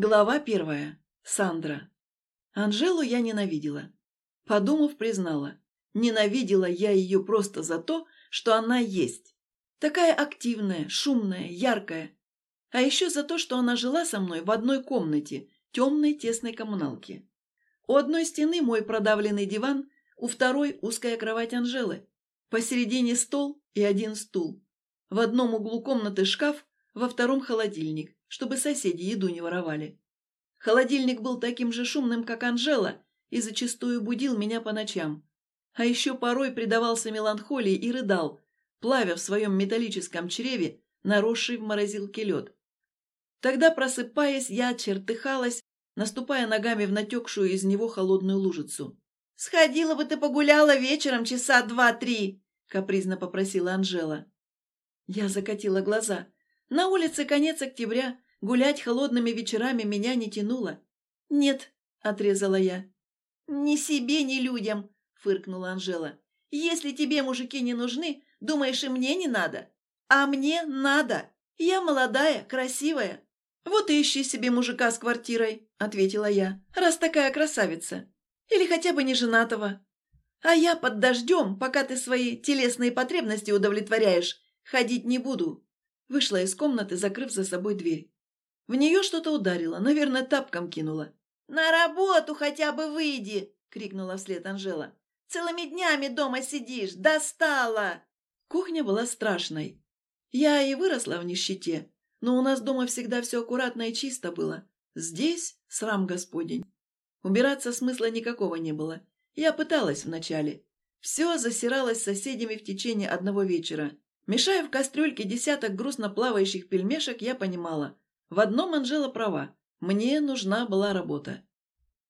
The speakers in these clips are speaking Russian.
Глава первая. Сандра. Анжелу я ненавидела. Подумав, признала. Ненавидела я ее просто за то, что она есть. Такая активная, шумная, яркая. А еще за то, что она жила со мной в одной комнате, темной тесной коммуналке. У одной стены мой продавленный диван, у второй узкая кровать Анжелы. Посередине стол и один стул. В одном углу комнаты шкаф, во втором холодильник, чтобы соседи еду не воровали. Холодильник был таким же шумным, как Анжела, и зачастую будил меня по ночам. А еще порой предавался меланхолии и рыдал, плавя в своем металлическом чреве наросший в морозилке лед. Тогда, просыпаясь, я чертыхалась, наступая ногами в натекшую из него холодную лужицу. «Сходила бы ты погуляла вечером часа два-три!» — капризно попросила Анжела. Я закатила глаза. На улице конец октября, гулять холодными вечерами меня не тянуло. «Нет», — отрезала я. «Ни себе, ни людям», — фыркнула Анжела. «Если тебе мужики не нужны, думаешь, и мне не надо? А мне надо. Я молодая, красивая». «Вот и ищи себе мужика с квартирой», — ответила я, «раз такая красавица. Или хотя бы не женатого. А я под дождем, пока ты свои телесные потребности удовлетворяешь, ходить не буду. Вышла из комнаты, закрыв за собой дверь. В нее что-то ударило, наверное, тапком кинула. «На работу хотя бы выйди!» — крикнула вслед Анжела. «Целыми днями дома сидишь! Достала!» Кухня была страшной. Я и выросла в нищете, но у нас дома всегда все аккуратно и чисто было. Здесь срам господень. Убираться смысла никакого не было. Я пыталась вначале. Все засиралось с соседями в течение одного вечера. Мешая в кастрюльке десяток грустно плавающих пельмешек, я понимала. В одном Анжела права. Мне нужна была работа.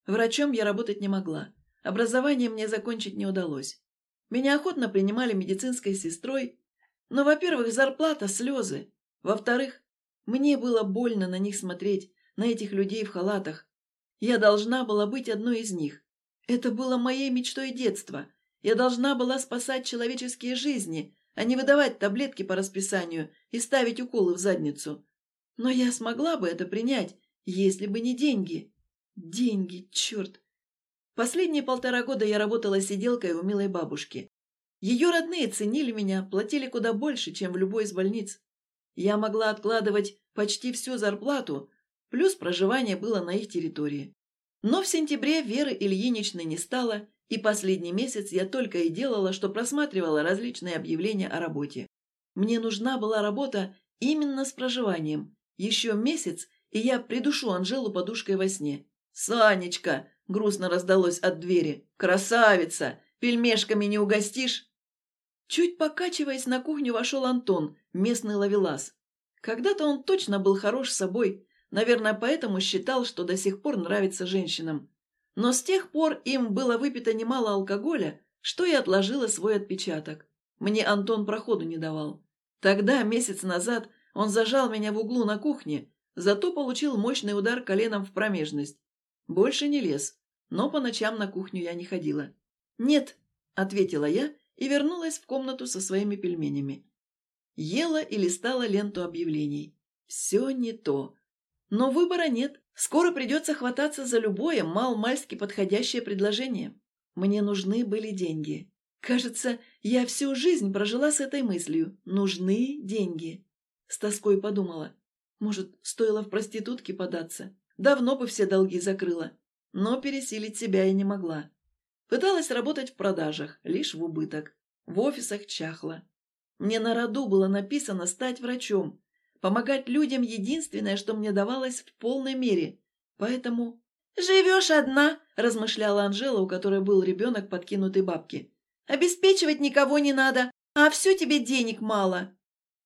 Врачом я работать не могла. Образование мне закончить не удалось. Меня охотно принимали медицинской сестрой. Но, во-первых, зарплата, слезы. Во-вторых, мне было больно на них смотреть, на этих людей в халатах. Я должна была быть одной из них. Это было моей мечтой детства. Я должна была спасать человеческие жизни, а не выдавать таблетки по расписанию и ставить уколы в задницу. Но я смогла бы это принять, если бы не деньги. Деньги, черт! Последние полтора года я работала сиделкой у милой бабушки. Ее родные ценили меня, платили куда больше, чем в любой из больниц. Я могла откладывать почти всю зарплату, плюс проживание было на их территории. Но в сентябре Веры Ильиничны не стало, и последний месяц я только и делала, что просматривала различные объявления о работе. Мне нужна была работа именно с проживанием. Еще месяц, и я придушу Анжелу подушкой во сне. «Санечка!» — грустно раздалось от двери. «Красавица! Пельмешками не угостишь?» Чуть покачиваясь, на кухню вошел Антон, местный ловелас. Когда-то он точно был хорош собой, наверное, поэтому считал, что до сих пор нравится женщинам. Но с тех пор им было выпито немало алкоголя, что и отложило свой отпечаток. Мне Антон проходу не давал. Тогда, месяц назад, он зажал меня в углу на кухне, зато получил мощный удар коленом в промежность. Больше не лез, но по ночам на кухню я не ходила. «Нет», — ответила я и вернулась в комнату со своими пельменями. Ела и листала ленту объявлений. Все не то. Но выбора нет. Скоро придется хвататься за любое мал-мальски подходящее предложение. Мне нужны были деньги. Кажется, я всю жизнь прожила с этой мыслью. Нужны деньги. С тоской подумала. Может, стоило в проститутки податься? Давно бы все долги закрыла. Но пересилить себя я не могла. Пыталась работать в продажах, лишь в убыток. В офисах чахла. Мне на роду было написано стать врачом. Помогать людям – единственное, что мне давалось в полной мере. Поэтому... «Живешь одна», – размышляла Анжела, у которой был ребенок подкинутой бабки. «Обеспечивать никого не надо, а все тебе денег мало».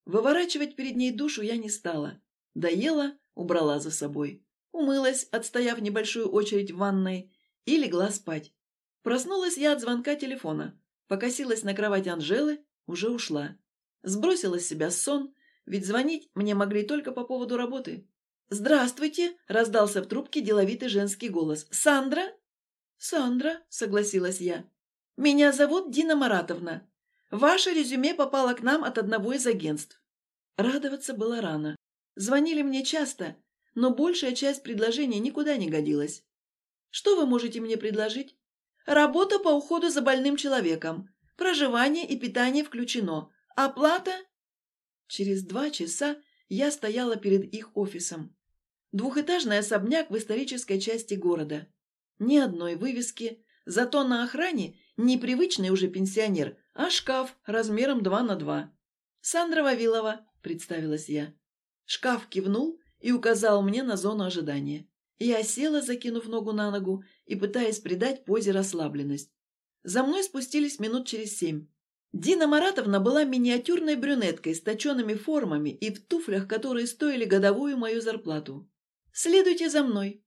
Выворачивать перед ней душу я не стала. Доела, убрала за собой. Умылась, отстояв небольшую очередь в ванной, и легла спать. Проснулась я от звонка телефона. Покосилась на кровать Анжелы, уже ушла. Сбросила с себя сон, ведь звонить мне могли только по поводу работы. «Здравствуйте!» – раздался в трубке деловитый женский голос. «Сандра?» «Сандра», – согласилась я. «Меня зовут Дина Маратовна. Ваше резюме попало к нам от одного из агентств». Радоваться было рано. Звонили мне часто, но большая часть предложения никуда не годилась. Что вы можете мне предложить? Работа по уходу за больным человеком. Проживание и питание включено. Оплата? Через два часа я стояла перед их офисом. Двухэтажный особняк в исторической части города. Ни одной вывески, зато на охране непривычный уже пенсионер, а шкаф размером 2 на 2. «Сандра Вавилова», — представилась я. Шкаф кивнул и указал мне на зону ожидания. Я села, закинув ногу на ногу и пытаясь придать позе расслабленность. За мной спустились минут через семь. Дина Маратовна была миниатюрной брюнеткой с точенными формами и в туфлях, которые стоили годовую мою зарплату. «Следуйте за мной».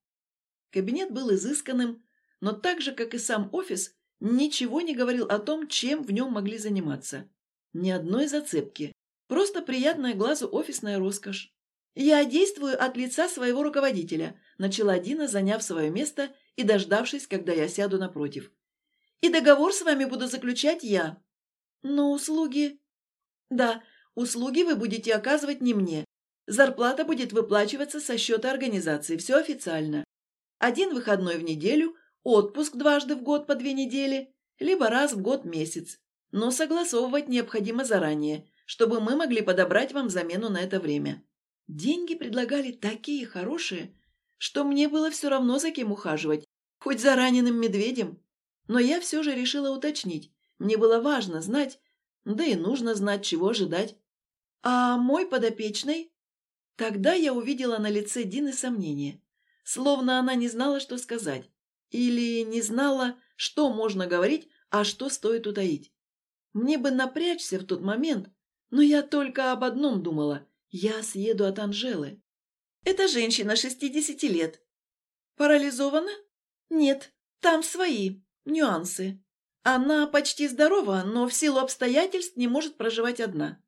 Кабинет был изысканным, но так же, как и сам офис, ничего не говорил о том, чем в нем могли заниматься. Ни одной зацепки. Просто приятная глазу офисная роскошь. «Я действую от лица своего руководителя», – начала Дина, заняв свое место и дождавшись, когда я сяду напротив. «И договор с вами буду заключать я». «Но услуги...» «Да, услуги вы будете оказывать не мне. Зарплата будет выплачиваться со счета организации, все официально. Один выходной в неделю, отпуск дважды в год по две недели, либо раз в год месяц. Но согласовывать необходимо заранее, чтобы мы могли подобрать вам замену на это время. Деньги предлагали такие хорошие, что мне было все равно за кем ухаживать, хоть за раненым медведем. Но я все же решила уточнить. Мне было важно знать, да и нужно знать, чего ожидать. А мой подопечный? Тогда я увидела на лице Дины сомнение, словно она не знала, что сказать, или не знала, что можно говорить, а что стоит утаить. Мне бы напрячься в тот момент, но я только об одном думала – я съеду от Анжелы. Это женщина шестидесяти лет. Парализована? Нет, там свои нюансы. Она почти здорова, но в силу обстоятельств не может проживать одна.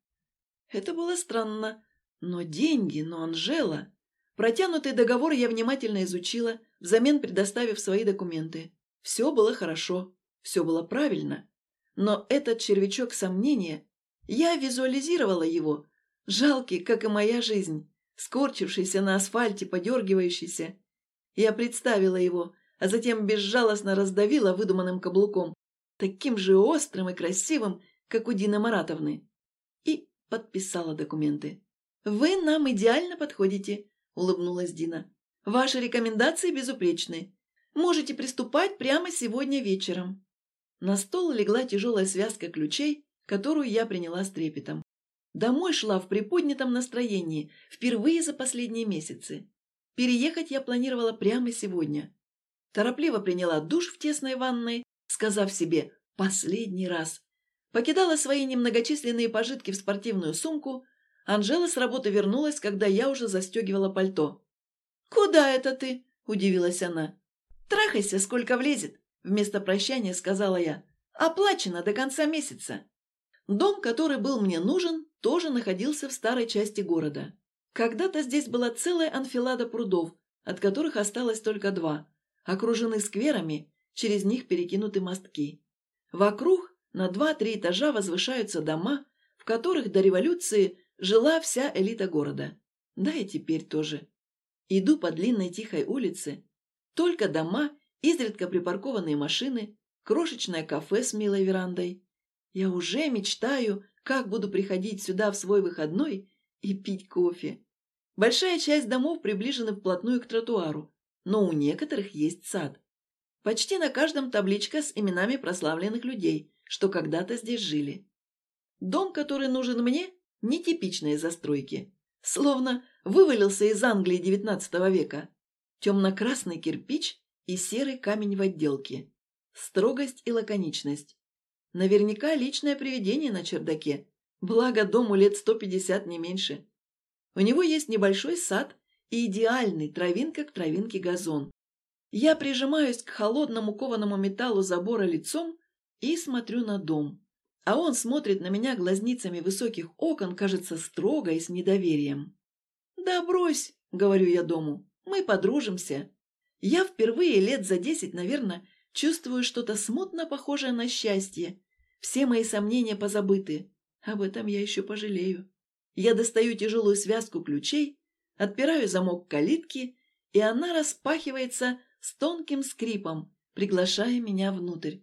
Это было странно, но деньги, но Анжела... Протянутый договор я внимательно изучила, взамен предоставив свои документы. Все было хорошо, все было правильно. Но этот червячок сомнения, я визуализировала его, жалкий, как и моя жизнь, скорчившийся на асфальте, подергивающийся. Я представила его, а затем безжалостно раздавила выдуманным каблуком, таким же острым и красивым, как у Дины Маратовны, и подписала документы. «Вы нам идеально подходите», – улыбнулась Дина. «Ваши рекомендации безупречны. Можете приступать прямо сегодня вечером». На стол легла тяжелая связка ключей, которую я приняла с трепетом. Домой шла в приподнятом настроении, впервые за последние месяцы. Переехать я планировала прямо сегодня. Торопливо приняла душ в тесной ванной, сказав себе «последний раз». Покидала свои немногочисленные пожитки в спортивную сумку, Анжела с работы вернулась, когда я уже застегивала пальто. «Куда это ты?» – удивилась она. «Трахайся, сколько влезет», – вместо прощания сказала я. «Оплачено до конца месяца». Дом, который был мне нужен, тоже находился в старой части города. Когда-то здесь была целая анфилада прудов, от которых осталось только два, окружены скверами, через них перекинуты мостки. Вокруг на два-три этажа возвышаются дома, в которых до революции жила вся элита города. Да и теперь тоже. Иду по длинной тихой улице. Только дома, изредка припаркованные машины, крошечное кафе с милой верандой. Я уже мечтаю, как буду приходить сюда в свой выходной и пить кофе. Большая часть домов приближена вплотную к тротуару, но у некоторых есть сад. Почти на каждом табличка с именами прославленных людей, что когда-то здесь жили. Дом, который нужен мне, нетипичные застройки. Словно вывалился из Англии XIX века. Темно-красный кирпич и серый камень в отделке. Строгость и лаконичность. Наверняка личное привидение на чердаке. Благо дому лет 150 не меньше. У него есть небольшой сад и идеальный травинка к травинке газон. Я прижимаюсь к холодному кованому металлу забора лицом и смотрю на дом а он смотрит на меня глазницами высоких окон, кажется, строго и с недоверием. «Да брось», — говорю я дому, — «мы подружимся». Я впервые лет за десять, наверное, чувствую что-то смутно похожее на счастье. Все мои сомнения позабыты. Об этом я еще пожалею. Я достаю тяжелую связку ключей, Отпираю замок калитки, и она распахивается с тонким скрипом, приглашая меня внутрь.